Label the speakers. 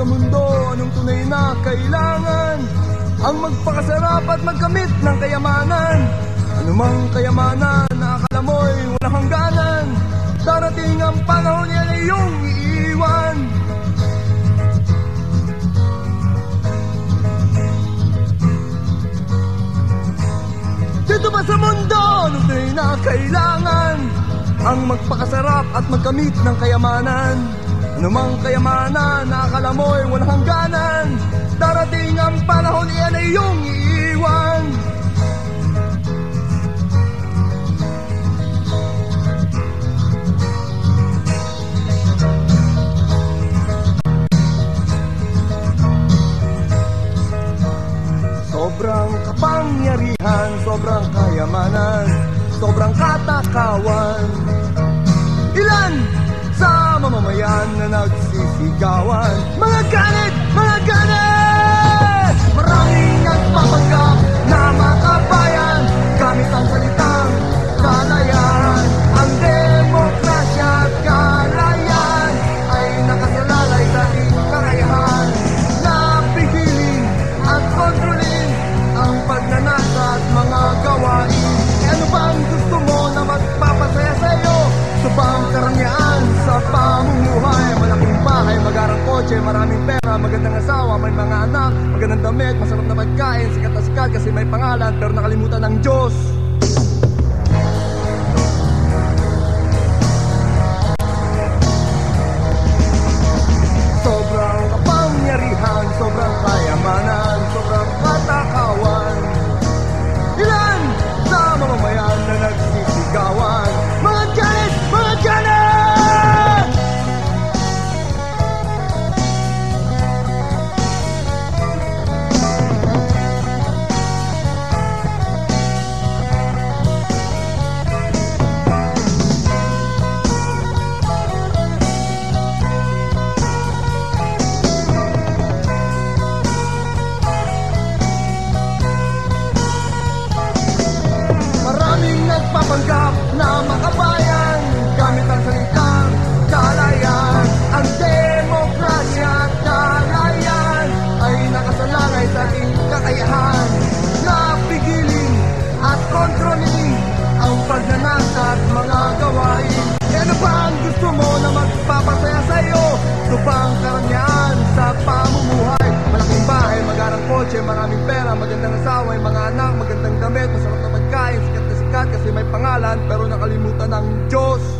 Speaker 1: sa mundo anong tunay na kailangan? Ang magpakasarap at magkamit ng kayamanan Anumang kayamanan na akala mo'y walang hangganan Darating ang panahon yan ay iyong iiwan Dito ba sa mundo anong tunay na kailangan? Ang magpakasarap at magkamit ng kayamanan Anumang kayamanan na akala mo'y walang hangganan Darating ang panahon iyan ay iyong iiwan Sobrang kapangyarihan, sobrang kayamanan, sobrang katakawan. Ilan mamamayan na nagsisigawan? Mga ganit, mga ganit! Maraming nagpapanggap magarang kotse, maraming pera, magandang asawa, may mga anak, magandang damit, masarap na pagkain, sikat na sikat kasi may pangalan, pero nakalimutan ng Diyos. Magandang asawa, may mga anak, magandang damit, masarap na pagkain, sikat na sikat kasi may pangalan, pero nakalimutan ng Diyos.